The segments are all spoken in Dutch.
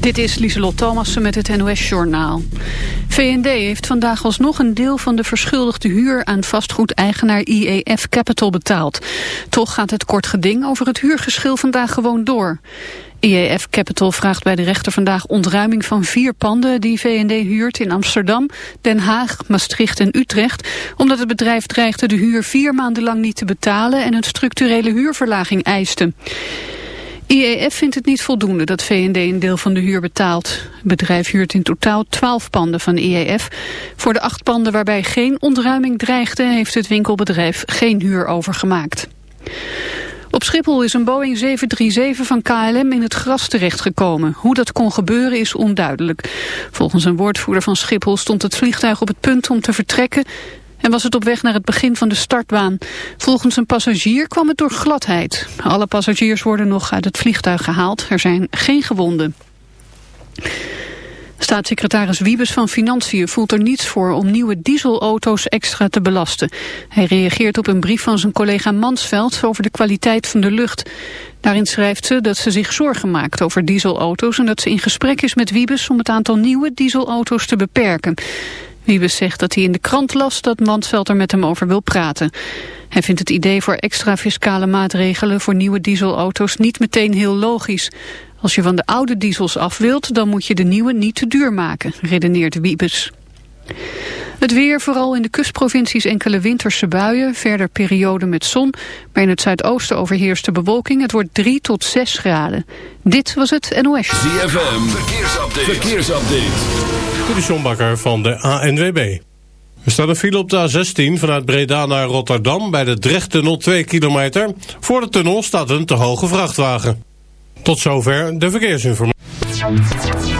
Dit is Lieselot Thomassen met het NOS-journaal. VND heeft vandaag alsnog een deel van de verschuldigde huur aan vastgoedeigenaar IEF Capital betaald. Toch gaat het kort geding over het huurgeschil vandaag gewoon door. IEF Capital vraagt bij de rechter vandaag ontruiming van vier panden die VND huurt in Amsterdam, Den Haag, Maastricht en Utrecht, omdat het bedrijf dreigde de huur vier maanden lang niet te betalen en een structurele huurverlaging eiste. IEF vindt het niet voldoende dat VND een deel van de huur betaalt. Het bedrijf huurt in totaal 12 panden van IEF. Voor de acht panden waarbij geen ontruiming dreigde... heeft het winkelbedrijf geen huur overgemaakt. Op Schiphol is een Boeing 737 van KLM in het gras terechtgekomen. Hoe dat kon gebeuren is onduidelijk. Volgens een woordvoerder van Schiphol stond het vliegtuig op het punt om te vertrekken en was het op weg naar het begin van de startbaan. Volgens een passagier kwam het door gladheid. Alle passagiers worden nog uit het vliegtuig gehaald. Er zijn geen gewonden. Staatssecretaris Wiebes van Financiën voelt er niets voor om nieuwe dieselauto's extra te belasten. Hij reageert op een brief van zijn collega Mansveld over de kwaliteit van de lucht. Daarin schrijft ze dat ze zich zorgen maakt over dieselauto's en dat ze in gesprek is met Wiebes om het aantal nieuwe dieselauto's te beperken. Wiebes zegt dat hij in de krant las dat Mansveld er met hem over wil praten. Hij vindt het idee voor extra fiscale maatregelen voor nieuwe dieselauto's niet meteen heel logisch. Als je van de oude diesels af wilt, dan moet je de nieuwe niet te duur maken, redeneert Wiebes. Het weer, vooral in de kustprovincies enkele winterse buien. Verder periode met zon. Maar in het zuidoosten overheerst de bewolking. Het wordt 3 tot 6 graden. Dit was het NOS. ZFM, verkeersupdate. verkeersupdate. De Sjombakker van de ANWB. Er staat een file op de A16 vanuit Breda naar Rotterdam... bij de Drechttunnel 2 kilometer. Voor de tunnel staat een te hoge vrachtwagen. Tot zover de verkeersinformatie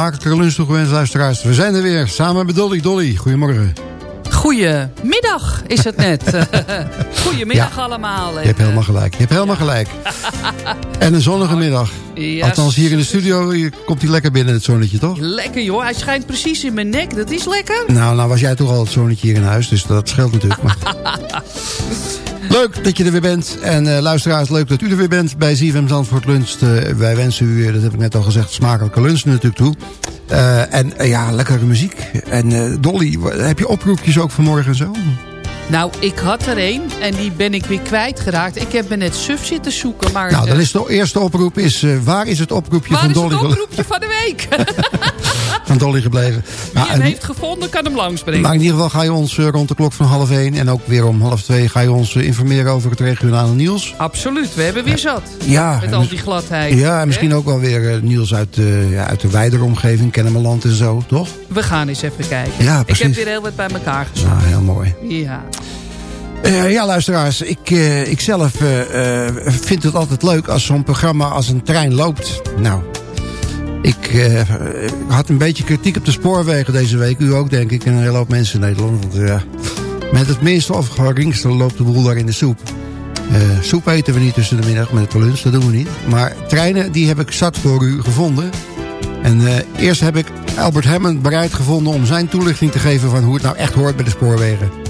Smakelijke lunch toegewenst, luisteraars. We zijn er weer, samen met Dolly. Dolly, goedemorgen. Goedemiddag is het net. Goedemiddag allemaal. Je hebt helemaal gelijk. Je hebt helemaal gelijk. en een zonnige middag. Althans, hier in de studio komt hij lekker binnen, het zonnetje, toch? Lekker, joh. Hij schijnt precies in mijn nek. Dat is lekker. Nou, nou was jij toch al het zonnetje hier in huis, dus dat scheelt natuurlijk. Maar... Leuk dat je er weer bent. En uh, luisteraars, leuk dat u er weer bent bij ZFM Zandvoort Lunch. Uh, wij wensen u, dat heb ik net al gezegd, smakelijke lunch natuurlijk toe. Uh, en ja, lekkere muziek. En Dolly, heb je oproepjes ook vanmorgen en zo? Nou, ik had er een en die ben ik weer kwijtgeraakt. Ik heb me net suf zitten zoeken. Maar, nou, dan is de eerste oproep is, uh, waar is het oproepje waar van Dolly? Waar is het oproepje van de week? van Dolly gebleven. Wie nou, hem heeft gevonden, kan hem langsbrengen. Maar in ieder geval ga je ons uh, rond de klok van half één... en ook weer om half twee ga je ons uh, informeren over het regionale nieuws. Absoluut, we hebben weer zat. Ja. Met al die gladheid. Ja, en misschien ook wel weer nieuws uit, ja, uit de wijdere omgeving, Kennemerland en zo, toch? We gaan eens even kijken. Ja, precies. Ik heb weer heel wat bij elkaar gezet. Nou, heel mooi. Ja. Uh, ja, luisteraars, ik, uh, ik zelf uh, vind het altijd leuk als zo'n programma als een trein loopt. Nou, ik had een beetje kritiek op de spoorwegen deze week. U ook, denk ik, en een hele hoop mensen in Nederland. Met het minste of geringste loopt de boel daar in de soep. soep eten we niet tussen de middag met de lunch, dat doen we niet. Maar treinen, die heb ik zat voor u gevonden. En eerst heb ik Albert Hammond bereid gevonden om zijn toelichting te geven... van hoe het nou echt hoort bij de spoorwegen.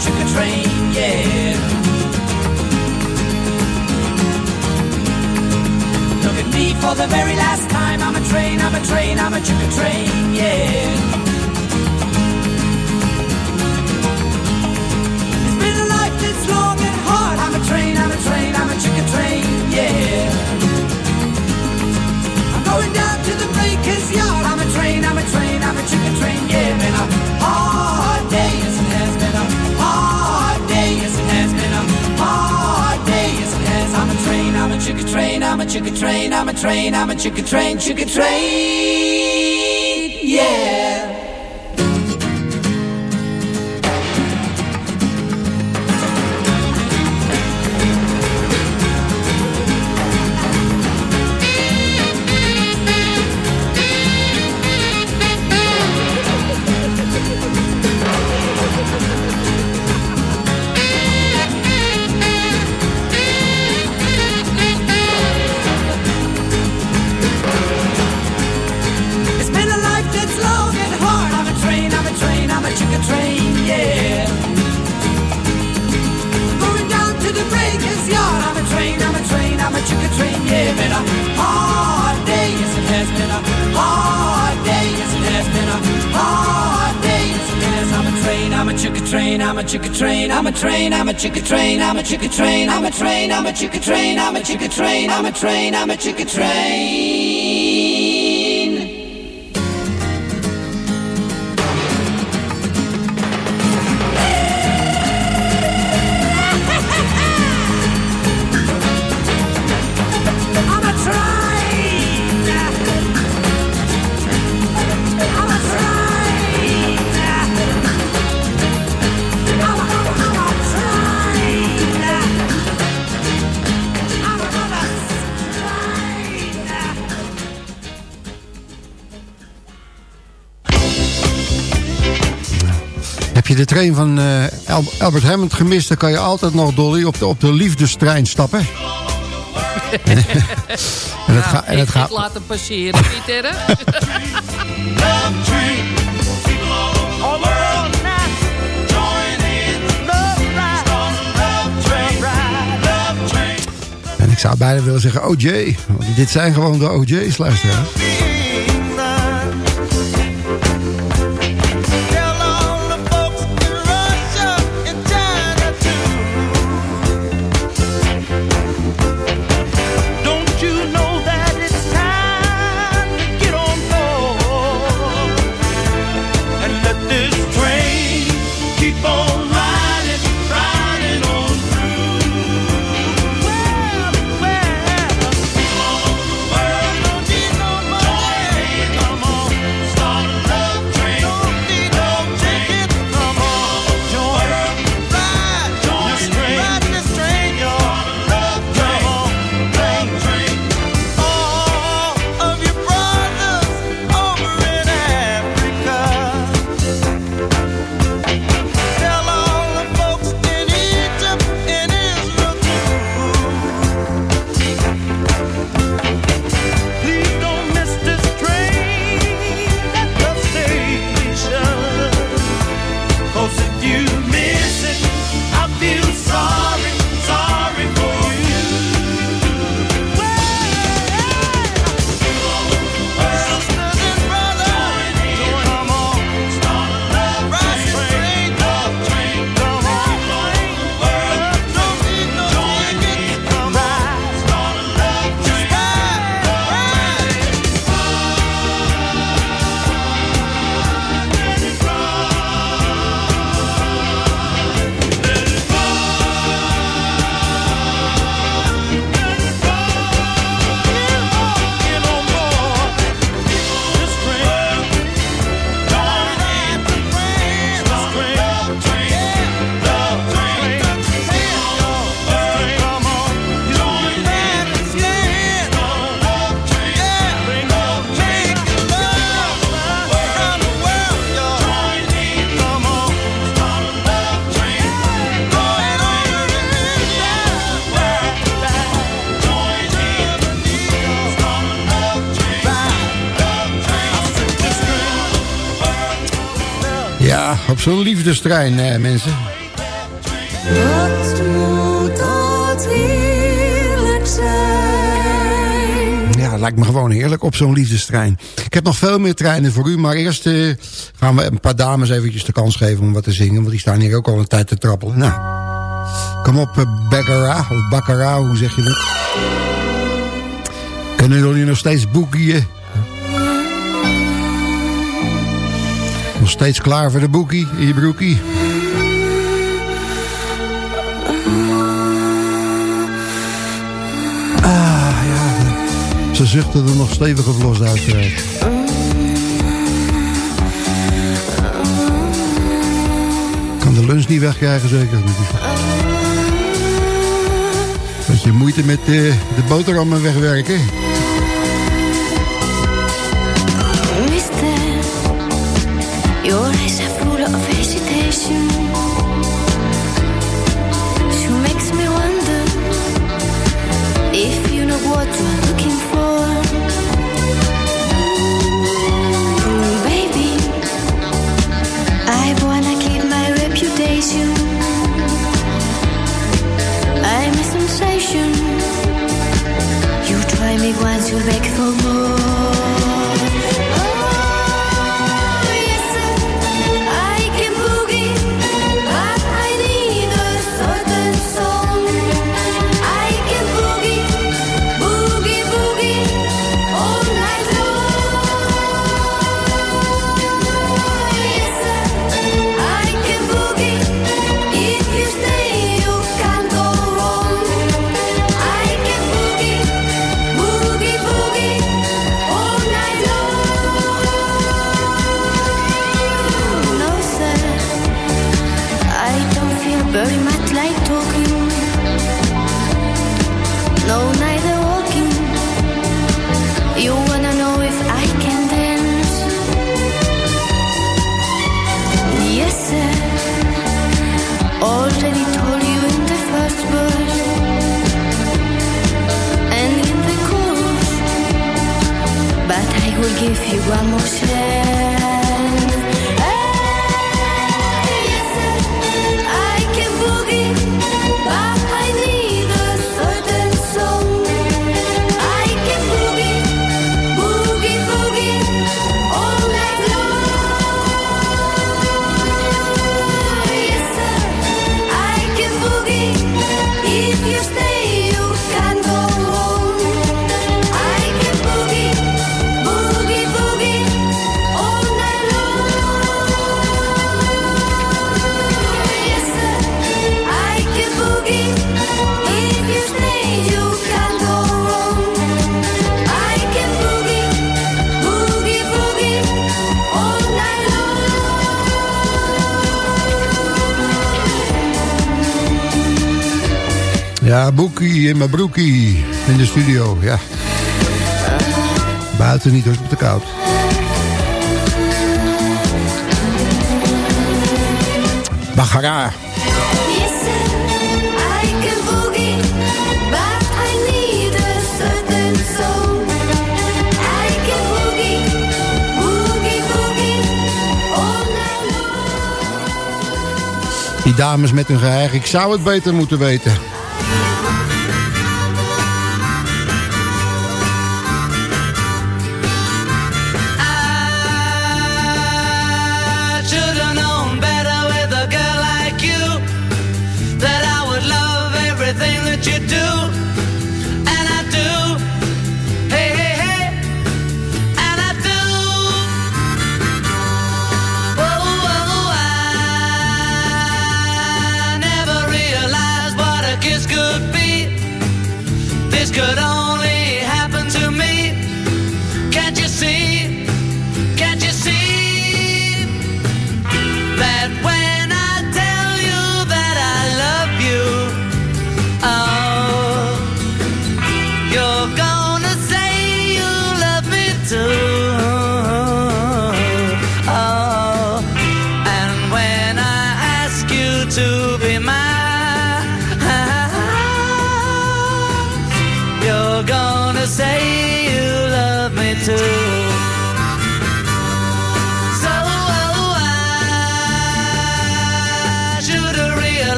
A chicken train, yeah. Look at me for the very last time. I'm a train, I'm a train, I'm a chicken train, yeah. Train, I'm a chicken train, chicken train, yeah. Train, I'm a train, I'm a chicken train, I'm a train, I'm a train, I'm a chicken train, I'm a chicken train, I'm a train, I'm a chicken train. De train van eh, Al- Albert Hammond gemist... dan kan je altijd nog, Dolly, op de, op de liefdestrein stappen. en het, ga- en ik gaat... laat hem passeren, Pieter. En ik zou bijna willen zeggen OJ. Want dit zijn gewoon de OJ's, luisteraars. op zo'n liefdestrein, hè, mensen. Wat? Ja, lijkt me gewoon heerlijk op zo'n liefdestrein. Ik heb nog veel meer treinen voor u, maar eerst eh, gaan we een paar dames eventjes de kans geven om wat te zingen. Want die staan hier ook al een tijd te trappelen. Nou, kom op, eh, uh, Baccara, of Baccara, hoe zeg je dat? Kunnen jullie nog steeds boekieën? steeds klaar voor de boekie in je broekie. Ah, ja. Ze zuchten er nog stevig op uit. uiteraard. Kan de lunch niet wegkrijgen zeker? Beetje moeite met eh, de boterhammen wegwerken. in mijn broekie. In de studio, ja. Buiten niet, dus het te koud. Bagara. Die dames met hun geheim, ik zou het beter moeten weten.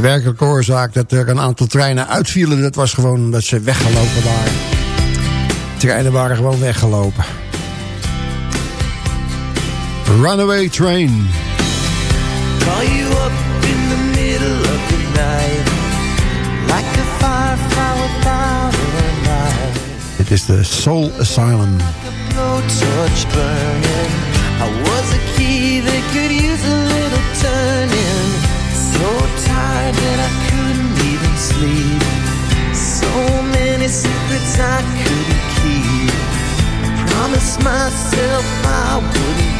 de werkelijke oorzaak dat er een aantal treinen uitvielen... dat was gewoon dat ze weggelopen waren. Treinen waren gewoon weggelopen. Runaway Train. Call you up in the middle of the night Like a Dit is de Soul Asylum. I couldn't keep. I promised myself I wouldn't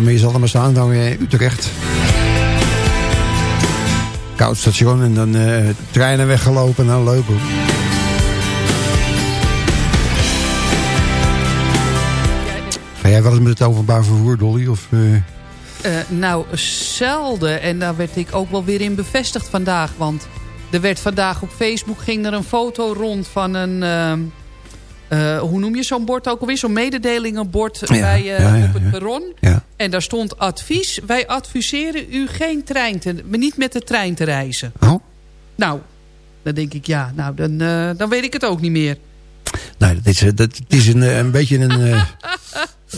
Maar je zal er maar staan dan in Utrecht. Koud station en dan eh, treinen weggelopen. Nou, leuk hoor. Ga jij wel eens met het openbaar vervoer, Dolly? Of, eh, Eh, nou, zelden. En daar werd ik ook wel weer in bevestigd vandaag. Want er werd vandaag op Facebook ging er een foto rond van een... eh, hoe noem je zo'n bord ook alweer? Zo'n mededelingenbord Ja, bij, ja, ja, op het perron. En daar stond advies. Wij adviseren u geen trein te, niet met de trein te reizen. Oh? Nou, dan denk ik ja. Nou, dan, eh, dan weet ik het ook niet meer. Nee, dat is, dat, het is een, een beetje een...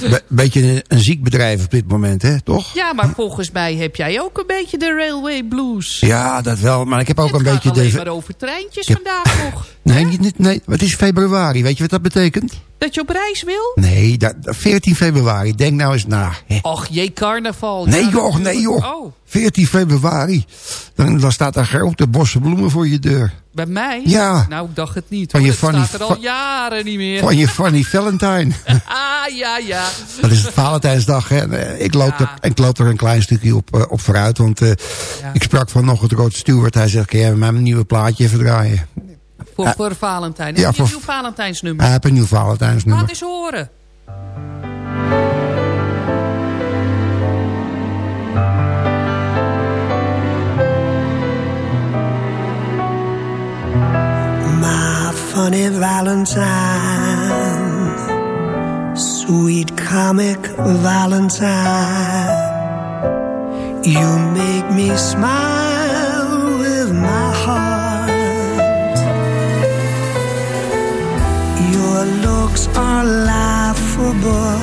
be- beetje een, een ziek bedrijf op dit moment, hè? Toch? Ja, maar volgens mij heb jij ook een beetje de railway blues. Ja, dat wel. Maar ik heb ook het een gaat beetje... alleen de- maar over treintjes vandaag nog. Nee, niet, niet, nee, het is februari. Weet je wat dat betekent? Dat je op reis wil? Nee, dat, dat- 14 februari. Denk nou eens na. hè. Och, jee, carnaval. Nee Ja, joh, nee joh. Oh, 14 februari. Dan, dan staat daar grote bossen bloemen voor je deur. bij mij? Ja. Nou, ik dacht het niet. Van je Het Fanny- staat er al jaren niet meer. Van je Fanny Valentine. Ah, ja, ja. Dat is het Valentijnsdag. Hè. Ik, loop Ja. er, ik loop er een klein stukje op, eh, op vooruit. Want eh, Ja. ik sprak vanochtend Rod Stewart. Hij zegt, kun jij mijn nieuwe plaatje even draaien? Voor, Ja. voor Valentijn. Ja, Heb je voor- een nieuw Valentijnsnummer? Hij heeft een nieuw Valentijnsnummer. Laat eens horen. my funny Valentine, sweet comic Valentine. You make me smile with my heart. Your looks are laughable,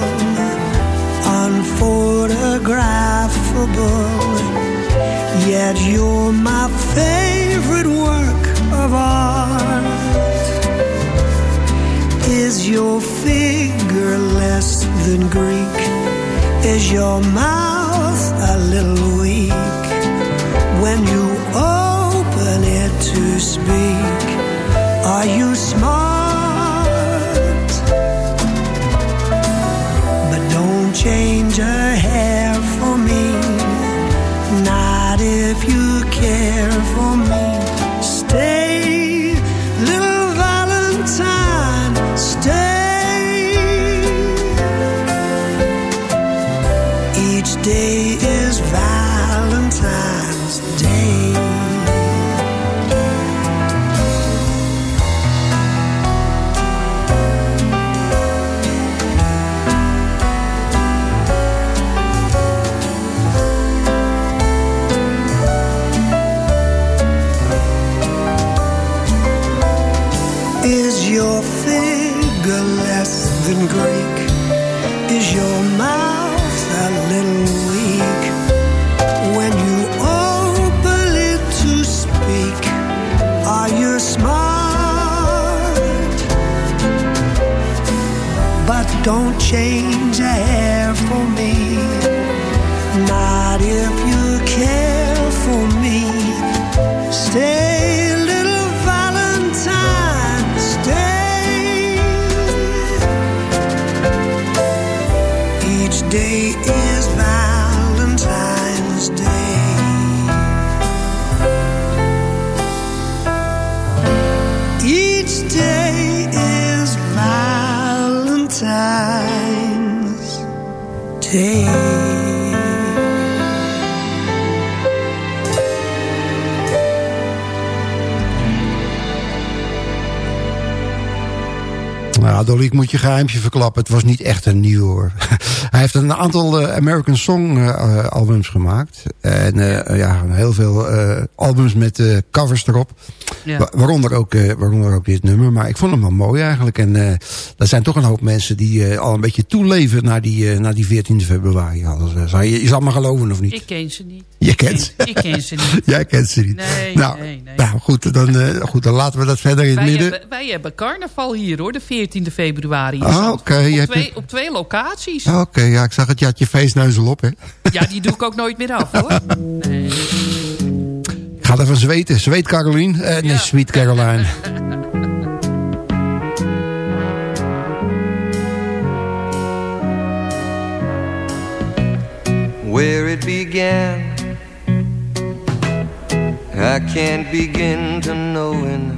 unphotographable. Yet you're my favorite work of art. Is your figure than Greek? Is your mouth a little weak? When you Nou, ik moet je geheimje verklappen. Het was niet echt een nieuw hoor. Hij heeft een aantal eh, American Song eh, eh, albums gemaakt. En ja, heel veel albums met covers erop. Ja. Wa- Waaronder ook, waaronder ook dit nummer. Maar ik vond hem wel mooi eigenlijk. En er zijn toch een hoop mensen die al een beetje toeleven naar die, naar die 14 februari. Eh, zou je, je zal maar geloven of niet? Ik ken ze niet. Je kent ze. Ik ken ze niet. Jij kent ze niet. Nee, nou, nee, nee. nou goed, dan, goed, dan laten we dat verder in het Wij midden. hebben, wij hebben carnaval hier hoor, de 14e februari. in Ah, Zandvoort. oké, je Op, hebt twee, op twee locaties. Oké, ja, ik zag het. Je had je feestneuzel op, hè? Ja, die doe ik ook nooit meer af hoor. Nee. Ik ga ervan zweten. Zweet Caroline. Eh, nee, Ja. Sweet Caroline. where it began. I can't begin to knowing,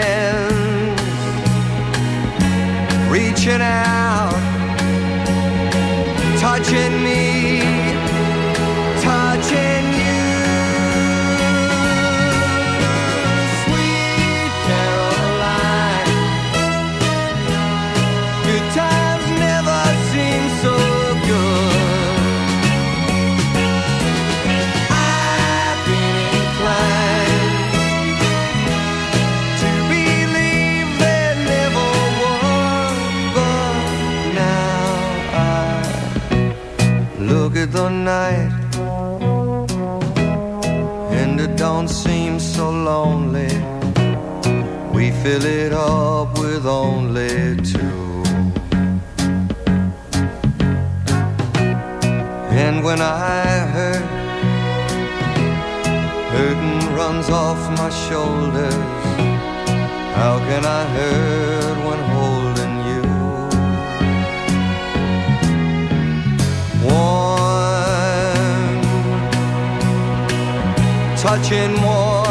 reaching out, touching me, fill it up with only two. And when I hurt, hurting runs off my shoulders. How can I hurt when holding you? Warm, touching warm,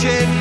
pretend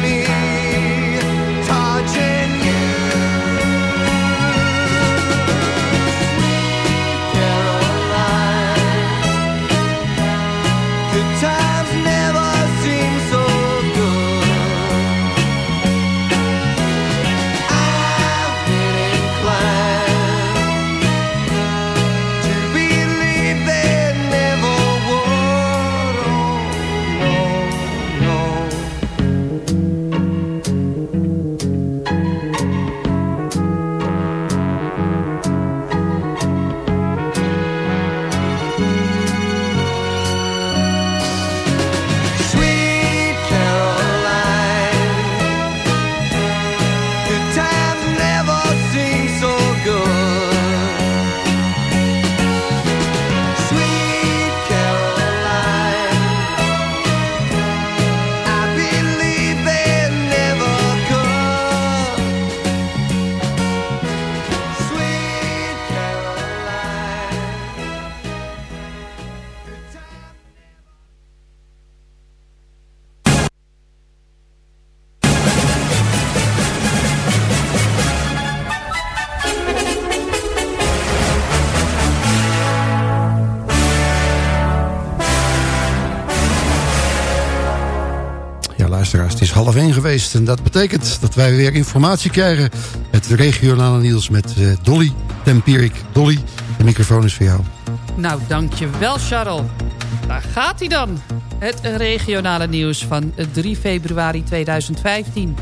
En dat betekent dat wij weer informatie krijgen. Het regionale nieuws met eh, Dolly Tempierik. Dolly, de microfoon is voor jou. Nou, dankjewel Charles. Daar gaat hij dan. Het regionale nieuws van 3 februari 2015.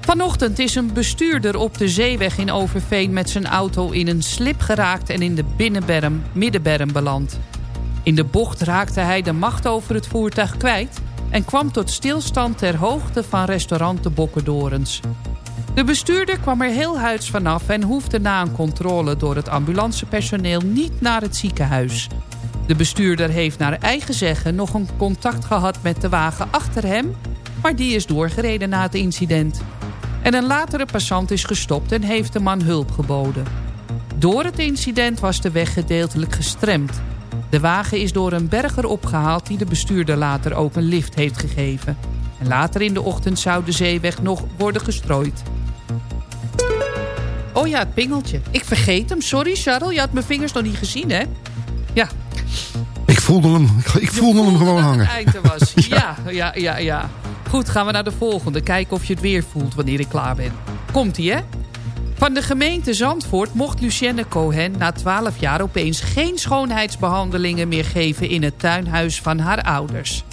Vanochtend is een bestuurder op de zeeweg in Overveen... met zijn auto in een slip geraakt en in de binnenberm, middenberm beland. In de bocht raakte hij de macht over het voertuig kwijt... en kwam tot stilstand ter hoogte van restaurant De Bokkendorens. De bestuurder kwam er heel huids vanaf... en hoefde na een controle door het ambulancepersoneel niet naar het ziekenhuis. De bestuurder heeft naar eigen zeggen nog een contact gehad met de wagen achter hem... maar die is doorgereden na het incident. En een latere passant is gestopt en heeft de man hulp geboden. Door het incident was de weg gedeeltelijk gestremd. De wagen is door een berger opgehaald die de bestuurder later ook een lift heeft gegeven. En later in de ochtend zou de zeeweg nog worden gestrooid. Oh ja, het pingeltje. Ik vergeet hem. Sorry, Charles. Je had mijn vingers nog niet gezien, hè? Ja. Ik voelde hem, ik voelde hem gewoon hangen. het einde was. ja, ja, ja, ja. Goed, gaan we naar de volgende. Kijken of je het weer voelt wanneer ik klaar ben. Komt-ie, hè? Van de gemeente Zandvoort mocht Lucienne Cohen na 12 jaar opeens geen schoonheidsbehandelingen meer geven in het tuinhuis van haar ouders.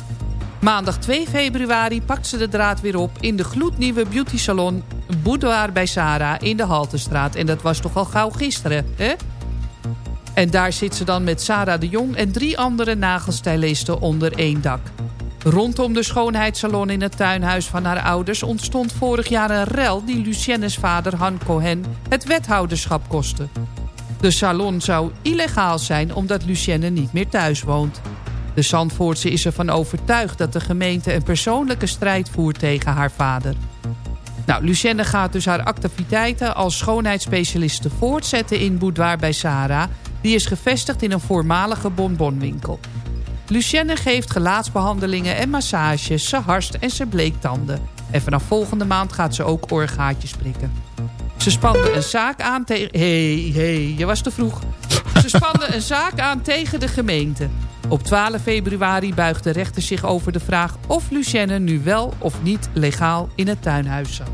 Maandag 2 februari pakt ze de draad weer op in de gloednieuwe beauty salon Boudoir bij Sarah in de Haltestraat. En dat was toch al gauw gisteren, hè? En daar zit ze dan met Sarah de Jong en drie andere nagelstylisten onder één dak. Rondom de schoonheidssalon in het tuinhuis van haar ouders... ontstond vorig jaar een rel die Luciennes vader Han Cohen het wethouderschap kostte. De salon zou illegaal zijn omdat Lucienne niet meer thuis woont. De Zandvoortse is ervan overtuigd dat de gemeente een persoonlijke strijd voert tegen haar vader. Nou, Lucienne gaat dus haar activiteiten als schoonheidsspecialiste voortzetten in Boudoir bij Sarah. Die is gevestigd in een voormalige bonbonwinkel. Lucienne geeft gelaatsbehandelingen en massages, ze harst en ze bleektanden. En vanaf volgende maand gaat ze ook orgaatjes prikken. Ze spande een zaak aan tegen... Hey, hey, je was te vroeg. Ze spande een zaak aan tegen de gemeente. Op 12 februari buigt de rechter zich over de vraag... of Lucienne nu wel of niet legaal in het tuinhuis zat.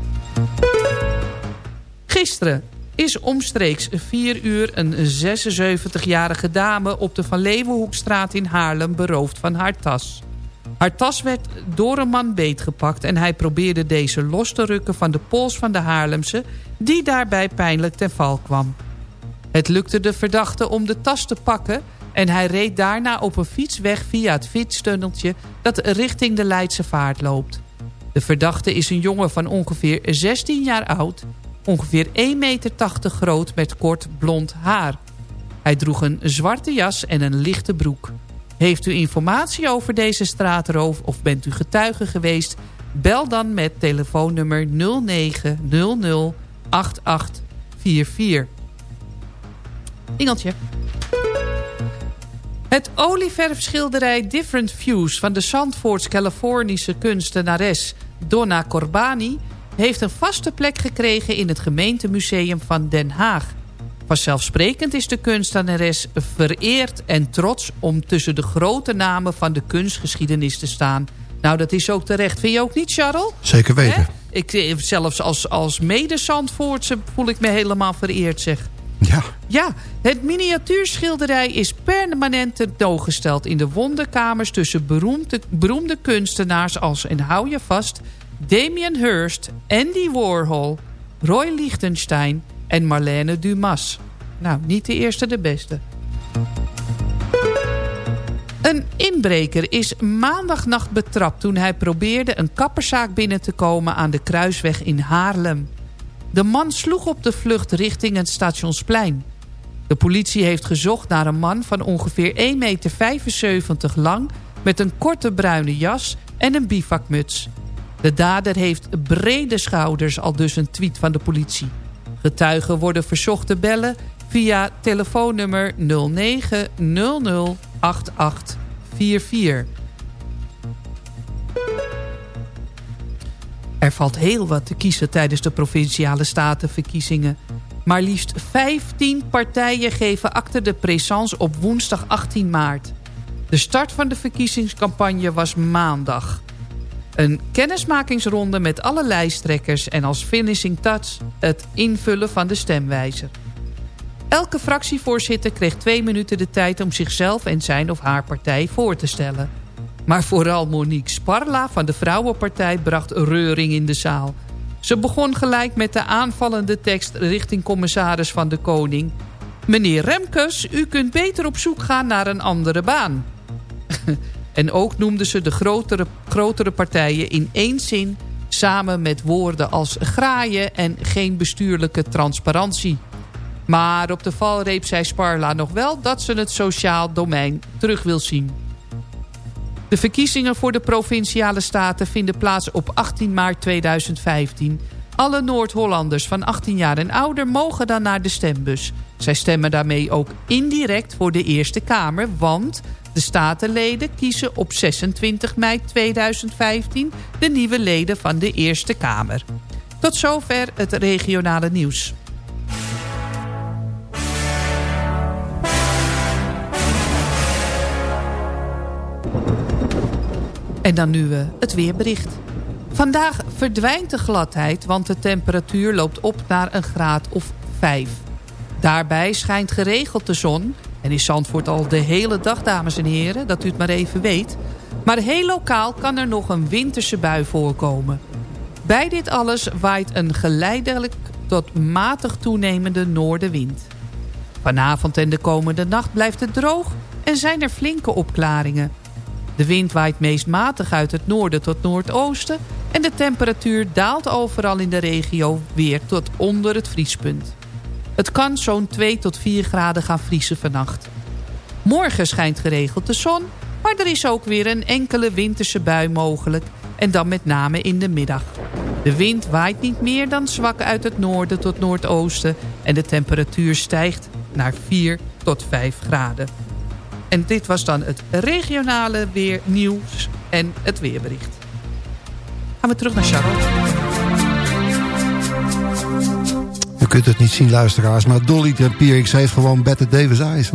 Gisteren is omstreeks 4 uur een 76-jarige dame... op de Van Leeuwenhoekstraat in Haarlem beroofd van haar tas. Haar tas werd door een man beetgepakt... en hij probeerde deze los te rukken van de pols van de Haarlemse... die daarbij pijnlijk ten val kwam. Het lukte de verdachte om de tas te pakken... en hij reed daarna op een fiets weg via het fietstunneltje... dat richting de Leidse Vaart loopt. De verdachte is een jongen van ongeveer 16 jaar oud... ongeveer 1,80 meter groot met kort blond haar. Hij droeg een zwarte jas en een lichte broek. Heeft u informatie over deze straatroof of bent u getuige geweest... bel dan met telefoonnummer 0900 8844. Ingeltje. Het olieverfschilderij Different Views van de Zandvoorts Californische kunstenares Donna Corbani... heeft een vaste plek gekregen in het gemeentemuseum van Den Haag. Vanzelfsprekend is de kunstenares vereerd en trots... om tussen de grote namen van de kunstgeschiedenis te staan. Nou, dat is ook terecht. Vind je ook niet, Charles? Zeker weten. Hè? Ik, eh, zelfs als, als mede-Zandvoortse voel ik me helemaal vereerd, zeg. Ja. Ja, het miniatuurschilderij is permanent tentoongesteld in de wonderkamers tussen beroemde, beroemde kunstenaars als, en hou je vast, Damien Hirst, Andy Warhol, Roy Lichtenstein en Marlene Dumas. Nou, niet de eerste de beste. Een inbreker is maandagnacht betrapt toen hij probeerde een kapperszaak binnen te komen aan de Kruisweg in Haarlem. De man sloeg op de vlucht richting het stationsplein. De politie heeft gezocht naar een man van ongeveer 1,75 meter lang... met een korte bruine jas en een bivakmuts. De dader heeft brede schouders, al dus een tweet van de politie. Getuigen worden verzocht te bellen via telefoonnummer 0900 8844. Er valt heel wat te kiezen tijdens de provinciale statenverkiezingen. Maar liefst 15 partijen geven acte de présence op woensdag 18 maart. De start van de verkiezingscampagne was maandag. Een kennismakingsronde met alle lijsttrekkers en als finishing touch het invullen van de stemwijzer. Elke fractievoorzitter kreeg twee minuten de tijd om zichzelf en zijn of haar partij voor te stellen. Maar vooral Monique Sparla van de Vrouwenpartij bracht reuring in de zaal. Ze begon gelijk met de aanvallende tekst richting commissaris van de Koning. Meneer Remkes, u kunt beter op zoek gaan naar een andere baan. en ook noemde ze de grotere, grotere partijen in één zin... samen met woorden als graaien en geen bestuurlijke transparantie. Maar op de valreep zei Sparla nog wel dat ze het sociaal domein terug wil zien. De verkiezingen voor de Provinciale Staten vinden plaats op 18 maart 2015. Alle Noord-Hollanders van 18 jaar en ouder mogen dan naar de stembus. Zij stemmen daarmee ook indirect voor de Eerste Kamer... want de statenleden kiezen op 26 mei 2015... de nieuwe leden van de Eerste Kamer. Tot zover het regionale nieuws. En dan nu uh, het weerbericht. Vandaag verdwijnt de gladheid, want de temperatuur loopt op naar een graad of 5. Daarbij schijnt geregeld de zon. En is Zandvoort al de hele dag, dames en heren, dat u het maar even weet. Maar heel lokaal kan er nog een winterse bui voorkomen. Bij dit alles waait een geleidelijk tot matig toenemende noordenwind. Vanavond en de komende nacht blijft het droog en zijn er flinke opklaringen. De wind waait meest matig uit het noorden tot noordoosten... en de temperatuur daalt overal in de regio weer tot onder het vriespunt. Het kan zo'n 2 tot 4 graden gaan vriezen vannacht. Morgen schijnt geregeld de zon, maar er is ook weer een enkele winterse bui mogelijk... en dan met name in de middag. De wind waait niet meer dan zwak uit het noorden tot noordoosten... en de temperatuur stijgt naar 4 tot 5 graden. En dit was dan het regionale weer nieuws en het weerbericht. Gaan we terug naar Charlotte. Je kunt het niet zien, luisteraars. Maar Dolly PRX heeft gewoon Bette Davis Eyes.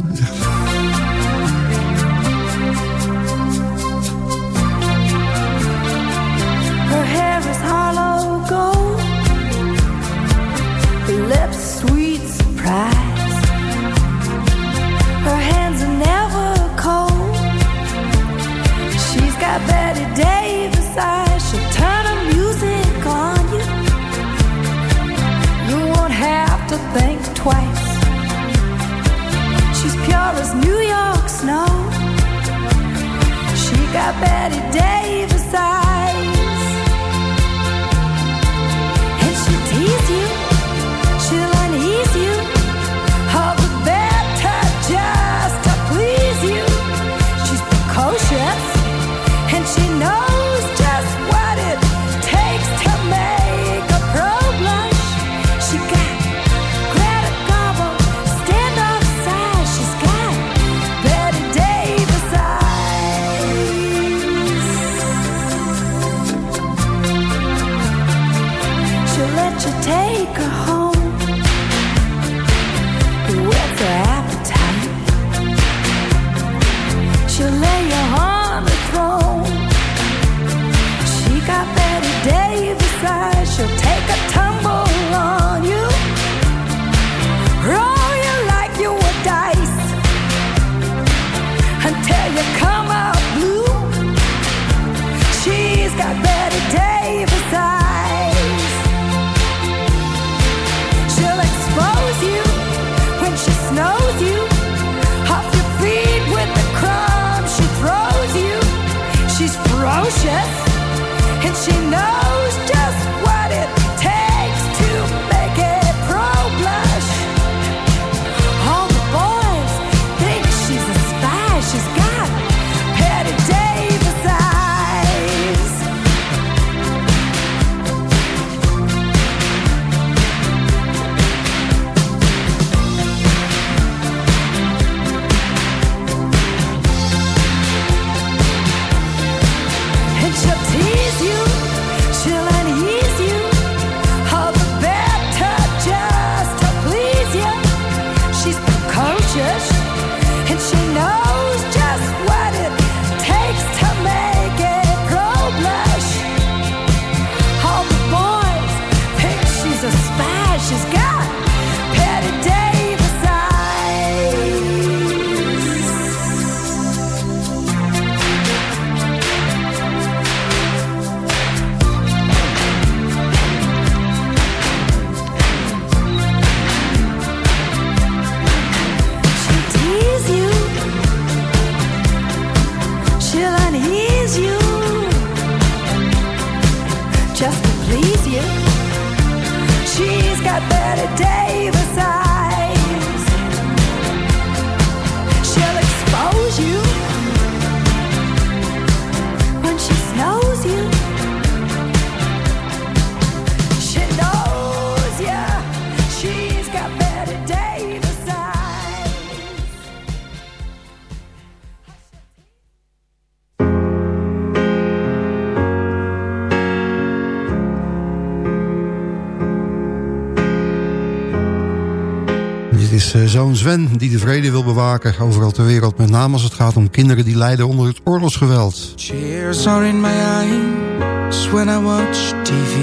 Sven die de vrede wil bewaken overal ter wereld. Met name als het gaat om kinderen die lijden onder het oorlogsgeweld. Tears are in my eyes when I watch TV.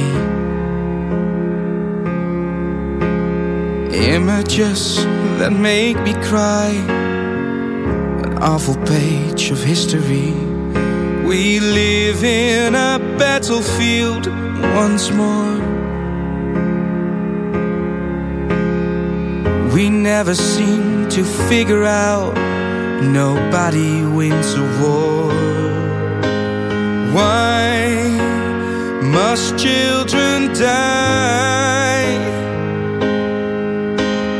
Images that make me cry. An awful page of history We live in a battlefield once more. We never seem to figure out nobody wins a war. Why must children die?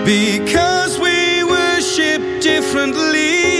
Because we worship differently.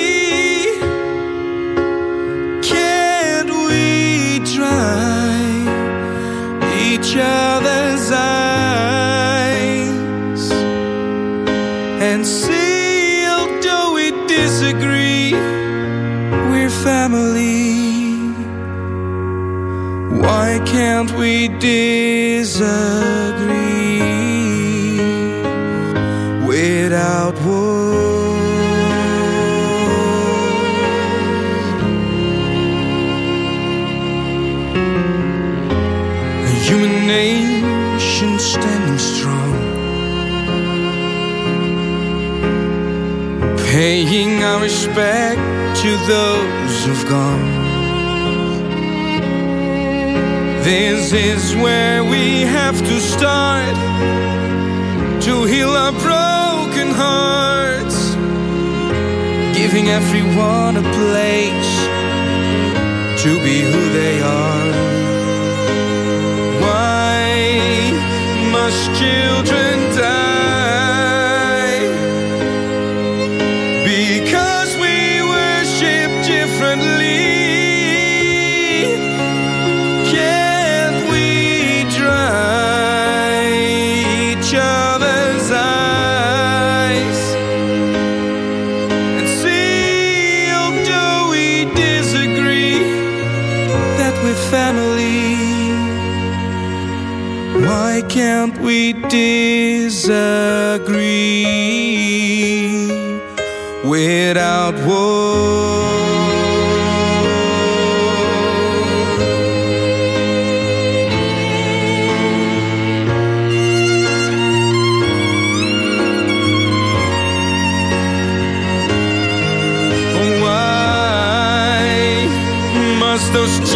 teus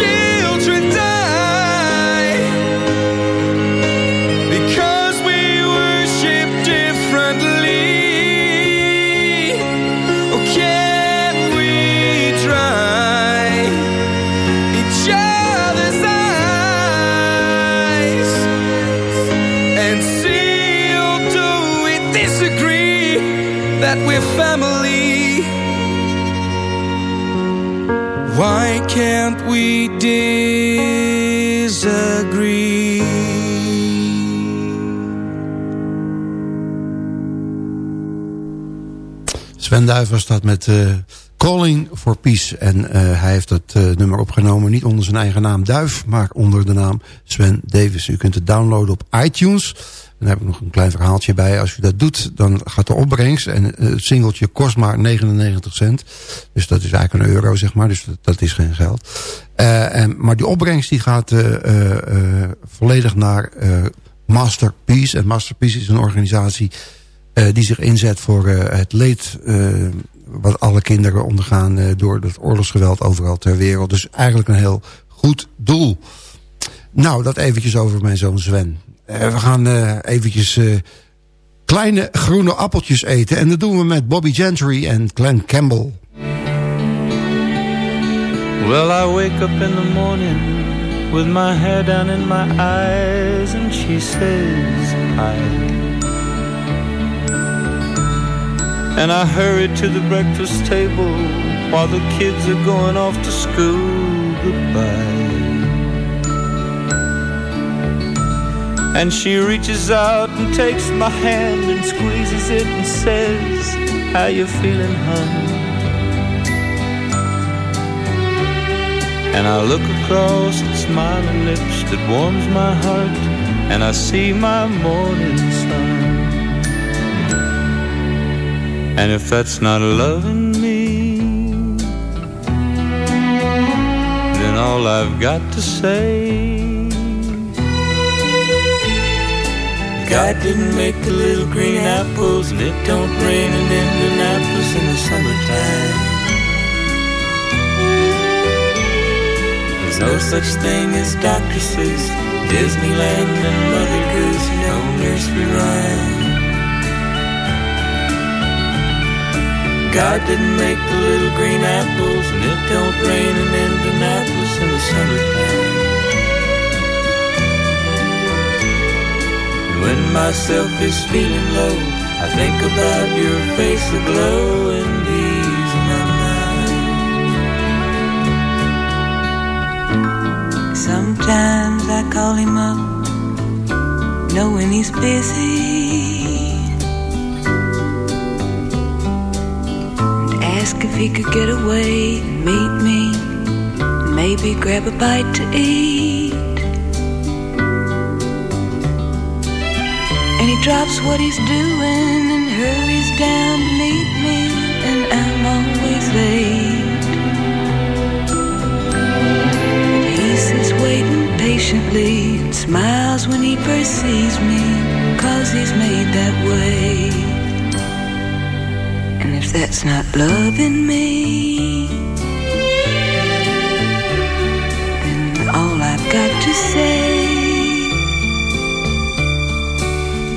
Sven Duiver staat met eh, Calling for Peace. En eh, hij heeft het eh, nummer opgenomen niet onder zijn eigen naam Duif... maar onder de naam Sven Davis. U kunt het downloaden op iTunes. Dan heb ik nog een klein verhaaltje bij. Als u dat doet, dan gaat de opbrengst... en het singeltje kost maar 99 cent. Dus dat is eigenlijk een euro, zeg maar. Dus dat, dat is geen geld. En, maar die opbrengst die gaat volledig naar Masterpiece. En Masterpiece is een organisatie die zich inzet voor eh, het leed... eh, wat alle kinderen ondergaan eh, door het oorlogsgeweld overal ter wereld. Dus eigenlijk een heel goed doel. Nou, dat eventjes over mijn zoon Sven. Eh, we gaan eh, eventjes eh, kleine groene appeltjes eten. En dat doen we met Bobby Gentry en Glenn Campbell. Well, I wake up in the morning with my hair down in my eyes, and she says hi. And I hurry to the breakfast table while the kids are going off to school. Goodbye. And she reaches out and takes my hand and squeezes it and says, How you feeling, hon? And I look across at smiling lips that warms my heart, and I see my morning sun. And if that's not loving me, then all I've got to say. God didn't make the little green apples, and it don't rain in Indianapolis in the summertime. There's no such thing as Dr. Seuss, Disneyland and Mother Goose, no nursery rhyme. God didn't make the little green apples, and it don't rain in Indianapolis in the summertime. And when myself is feeling low, I think about your face aglow and these my mind. Sometimes I call him up, knowing he's busy. Ask if he could get away and meet me, maybe grab a bite to eat. And he drops what he's doing and hurries down to meet me, and I'm always late. He sits waiting patiently and smiles when he sees me, cause he's made that way. That's not loving me, then all I've got to say.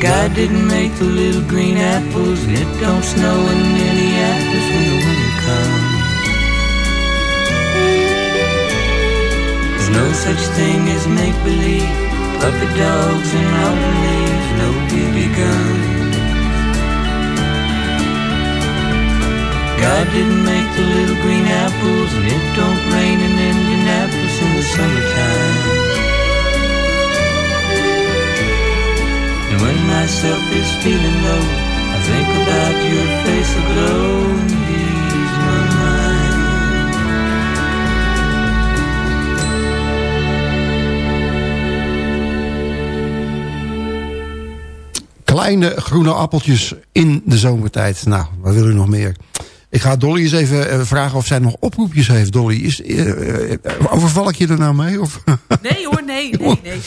God didn't make the little green apples, and it don't snow in Minneapolis when the winter comes. There's no such thing as make believe, puppet dogs and mountain leaves, no BB gun. God didn't make the little green apples, and it don't rain in Indianapolis in the summertime. And when myself is feeling low, I think about your face aglow and ease my mind. Kleine groene appeltjes in de zomertijd. Nou, wat wil u nog meer? Ik ga Dolly eens even eh, vragen of zij nog oproepjes heeft. Dolly, is, eh, eh, overval ik je er nou mee? Of? Nee hoor, nee, nee, nee.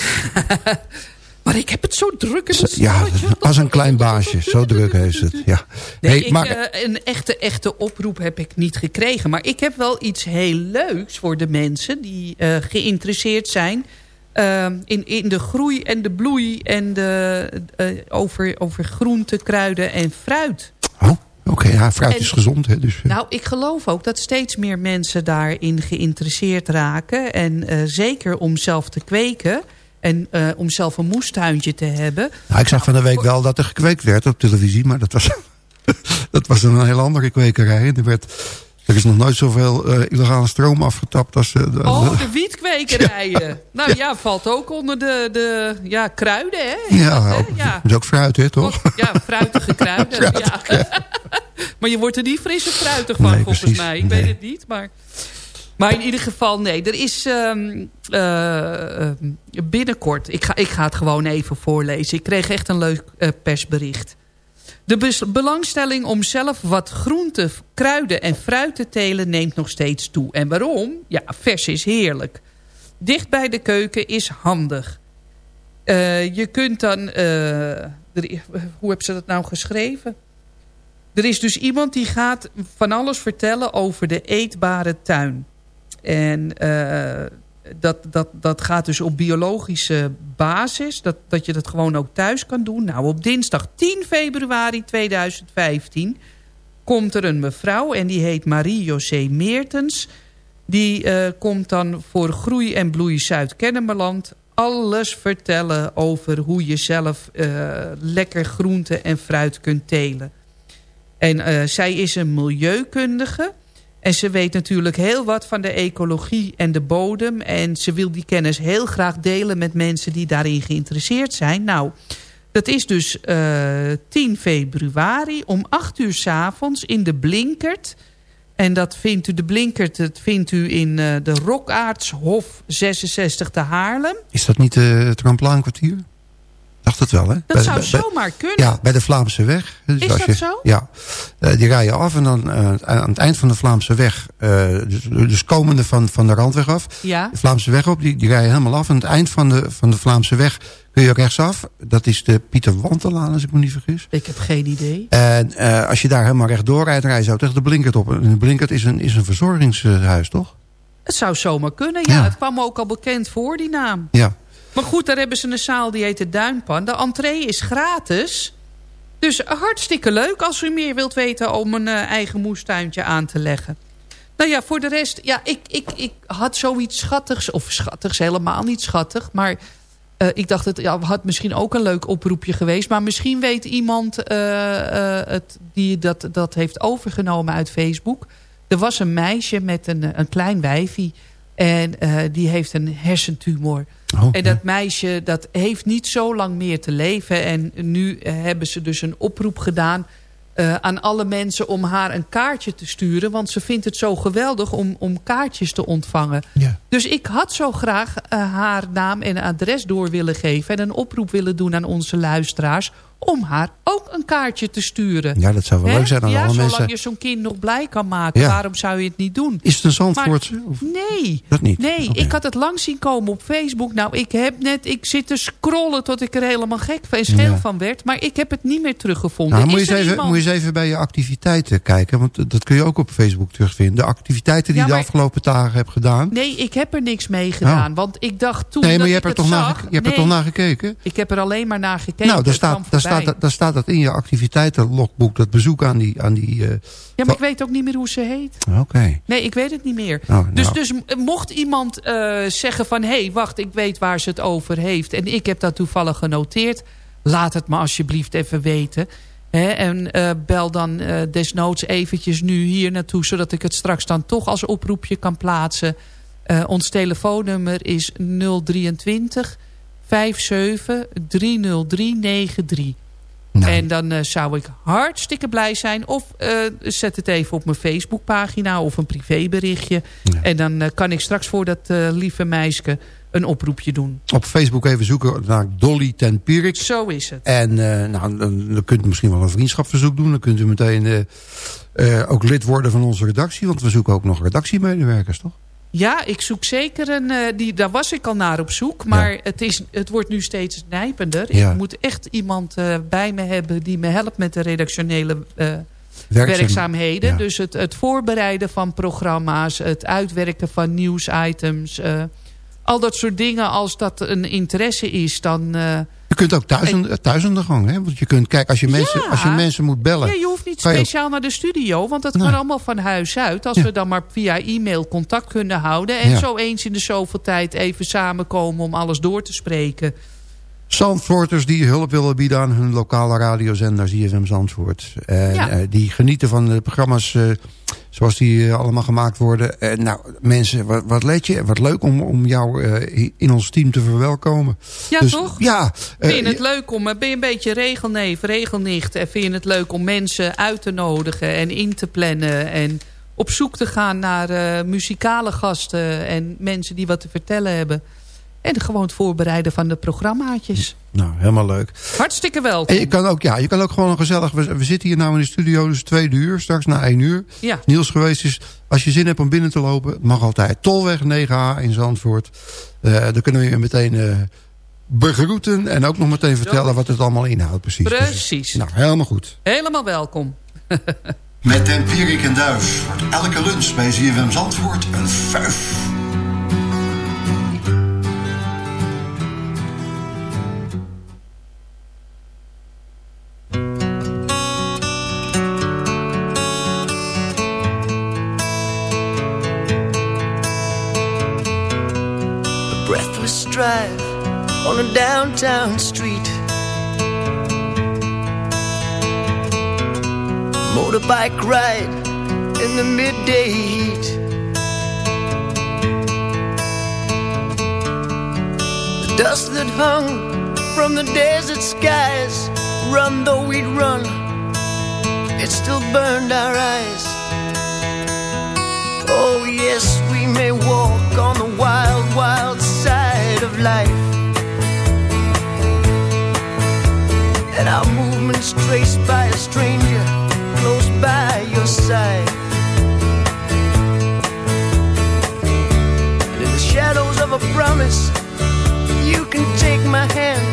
maar ik heb het zo druk in het Ja, als een klein baasje. Zo druk heeft het. Ja. Nee, Hey, ik, maar, een echte, echte oproep heb ik niet gekregen. Maar ik heb wel iets heel leuks voor de mensen die eh, geïnteresseerd zijn... eh, in, in de groei en de bloei en de, eh, over, over groente, kruiden en fruit. Oké, fruit En- is gezond. Hè, dus, eh, Nou, ik geloof ook dat steeds meer mensen daarin geïnteresseerd raken. En eh, zeker om zelf te kweken en eh, om zelf een moestuintje te hebben. nou, ik zag van de week wel dat er gekweekt werd op televisie. Maar dat was, dat was een heel andere kwekerij. Er, werd, er is nog nooit zoveel illegale stroom afgetapt. Als, de- Oh, de wietkwekerijen. Nou ja, valt ook onder de, de ja, kruiden, hè? ja, ook- ja. dat is ook fruit, hè, toch? Ja, fruitige kruiden. ja. Maar je wordt er niet fris of fruitig van, Nee, volgens mij. Ik Nee. weet het niet, maar... Maar in ieder geval, nee. Er is ehm, eh, ehm, binnenkort... Ik ga, ik ga het gewoon even voorlezen. Ik kreeg echt een leuk eh, persbericht. De belangstelling om zelf wat groenten, kruiden en fruit te telen neemt nog steeds toe. En waarom? Ja, vers is heerlijk. Dicht bij de keuken is handig. Eh, je kunt dan... eh, hoe hebben ze dat nou geschreven? Er is dus iemand die gaat van alles vertellen over de eetbare tuin. En eh, dat, dat, dat gaat dus op biologische basis. Dat, dat je dat gewoon ook thuis kan doen. Nou, op dinsdag 10 februari 2015 komt er een mevrouw. En die heet Marie-José Meertens. Die eh, komt dan voor Groei en Bloei Zuid-Kennemerland alles vertellen over hoe je zelf eh, lekker groente en fruit kunt telen. En eh, zij is een milieukundige. En ze weet natuurlijk heel wat van de ecologie en de bodem. En ze wil die kennis heel graag delen met mensen die daarin geïnteresseerd zijn. Nou, dat is dus eh 10 februari om 8 uur s avonds in de Blinkert. En dat vindt u, de Blinkert dat vindt u in eh, de Rokaartshof 66 te Haarlem. Is dat niet eh, het Ramplaankwartier? Dacht het wel, hè? Dat Bij- zou bij- zomaar kunnen. Ja, bij de Vlaamse weg. Dus Is als dat je- zo? Ja. Eh, die rij je af en dan eh, aan het eind van de Vlaamse weg... eh, dus, dus komende van, van de Randweg af... Ja. de Vlaamse weg op, die, die rij je helemaal af. En aan het eind van de, van de Vlaamse weg kun je rechtsaf. Dat is de Pieter Wantelaan, als ik me niet vergis. Ik heb geen idee. En als je daar helemaal rechtdoor rijdt, rij je zo tegen de Blinkert op. En de Blinkert is een, is een verzorgingshuis, toch? Het zou zomaar kunnen, ja. Het kwam ook al bekend voor, die naam. Ja. Maar goed, daar hebben ze een zaal die heet de Duinpan. De entree is gratis. Dus hartstikke leuk als u meer wilt weten om een eh, eigen moestuintje aan te leggen. Nou ja, voor de rest, ja, ik, ik, ik had zoiets schattigs. Of schattigs, helemaal niet schattig. Maar eh, ik dacht, het ja, had misschien ook een leuk oproepje geweest. Maar misschien weet iemand eh, het, die dat, dat heeft overgenomen uit Facebook. Er was een meisje met een, een klein wijfie. En die heeft een hersentumor. Oh, en dat meisje dat heeft niet zo lang meer te leven. En nu hebben ze dus een oproep gedaan eh, aan alle mensen om haar een kaartje te sturen. Want ze vindt het zo geweldig om, om kaartjes te ontvangen. Ja. Dus ik had zo graag eh, haar naam en adres door willen geven. En een oproep willen doen aan onze luisteraars. Om haar ook een kaartje te sturen. Ja, dat zou wel leuk zijn. aan Ja, alle zolang mensen. je zo'n kind nog blij kan maken. Ja. Waarom zou je het niet doen? Is het een Zandvoortse? Maar- Of- nee. Dat niet? Nee, ik had het lang zien komen op Facebook. Nou, ik heb net, ik zit te scrollen tot ik er helemaal gek en scheel Ja. van werd. Maar ik heb het niet meer teruggevonden. Nou, moet je, even, iemand- moet je eens even bij je activiteiten kijken. Want dat kun je ook op Facebook terugvinden. De activiteiten die Ja, je de afgelopen dagen hebt gedaan. Nee, ik heb er niks mee gedaan. Want ik dacht toen Oh. Nee, maar dat je ik hebt er toch, naar, zag... ge- je hebt er toch naar gekeken? Ik heb er alleen maar naar gekeken. nou, daar staat, daar. Staat, daar staat dat in je activiteitenlogboek. Dat bezoek aan die... Aan die eh, Ja, maar ik weet ook niet meer hoe ze heet. Oké. Nee, ik weet het niet meer. Oh, nou. Dus, dus mocht iemand eh, zeggen van... hé, hey, wacht, ik weet waar ze het over heeft... en ik heb dat toevallig genoteerd... laat het me alsjeblieft even weten. Hè, en eh, bel dan eh, desnoods eventjes nu hier naartoe... zodat ik het straks dan toch als oproepje kan plaatsen. Ons telefoonnummer is 023 57 30393. Nou. En dan eh, zou ik hartstikke blij zijn. Of eh, zet het even op mijn Facebookpagina of een privéberichtje. En dan eh, kan ik straks voor dat lieve meisje een oproepje doen. Op Facebook even zoeken naar Dolly ten Pierik. Zo is het. En nou, dan, kunt u misschien wel een vriendschapverzoek doen. Dan kunt u meteen ook lid worden van onze redactie. Want we zoeken ook nog redactiemedewerkers, toch? Ja, ik zoek zeker een... eh, die, daar was ik al naar op zoek. Maar het, is, het wordt nu steeds nijpender. Ja. Ik moet echt iemand eh, bij me hebben... die me helpt met de redactionele eh, Werkzaam- werkzaamheden. Ja. Dus het, het voorbereiden van programma's... het uitwerken van nieuwsitems... al dat soort dingen. Als dat een interesse is, dan... eh, Je kunt ook thuis, aan- thuis aan de gang. Hè? Want je kunt, kijk, als je, mensen, Ja. als je mensen moet bellen. Ja, je hoeft niet je speciaal naar de studio, want dat Nee. kan allemaal van huis uit. Als Ja. we dan maar via e-mail contact kunnen houden. En Ja. zo eens in de zoveel tijd even samenkomen om alles door te spreken. Zandvoorters die hulp willen bieden aan hun lokale radiozender ZFM Zandvoort. En Ja. eh, die genieten van de programma's eh, zoals die eh, allemaal gemaakt worden. Eh, nou, mensen, wat, wat let je? Wat leuk om, om jou in ons team te verwelkomen. Ja, Dus, toch? Ja. Vind je het leuk om, ben je een beetje regelneef, regelnicht... en vind je het leuk om mensen uit te nodigen en in te plannen... en op zoek te gaan naar muzikale gasten en mensen die wat te vertellen hebben... en gewoon het voorbereiden van de programmaatjes. nou, helemaal leuk. Hartstikke welkom. En je kan ook, ja, je kan ook gewoon gezellig... We, we zitten hier nou in de studio, dus twee uur. Straks na één uur. Ja. Niels geweest is. Als je zin hebt om binnen te lopen, mag altijd. Tolweg 9A in Zandvoort. Eh dan kunnen we je meteen eh, begroeten. En ook nog meteen vertellen wat het allemaal inhoudt precies. Dus, Precies. nou, helemaal goed. Helemaal welkom. Met Tempierik en Duif wordt elke lunch bij ZFM Zandvoort een vuif. From the desert skies, run though we'd run, it still burned our eyes. Oh, yes, we may walk on the wild, wild side of life. And our movements traced by a stranger close by your side. And in the shadows of a promise, you can take my hand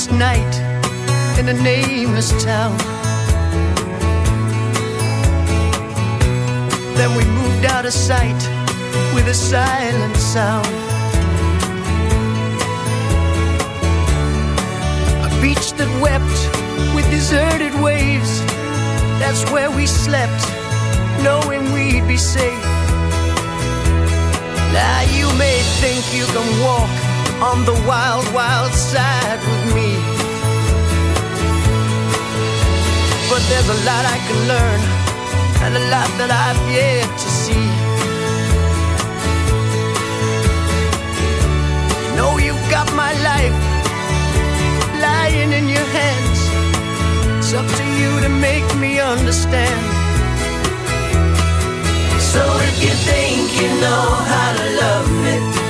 A reckless night in a nameless town. Then we moved out of sight with a silent sound. A beach that wept with deserted waves. That's where we slept, knowing we'd be safe. Now you may think you can walk on the wild, wild side with me. But there's a lot I can learn, and a lot that I've yet to see. You know you've got my life lying in your hands. It's up to you to make me understand. So if you think you know how to love me,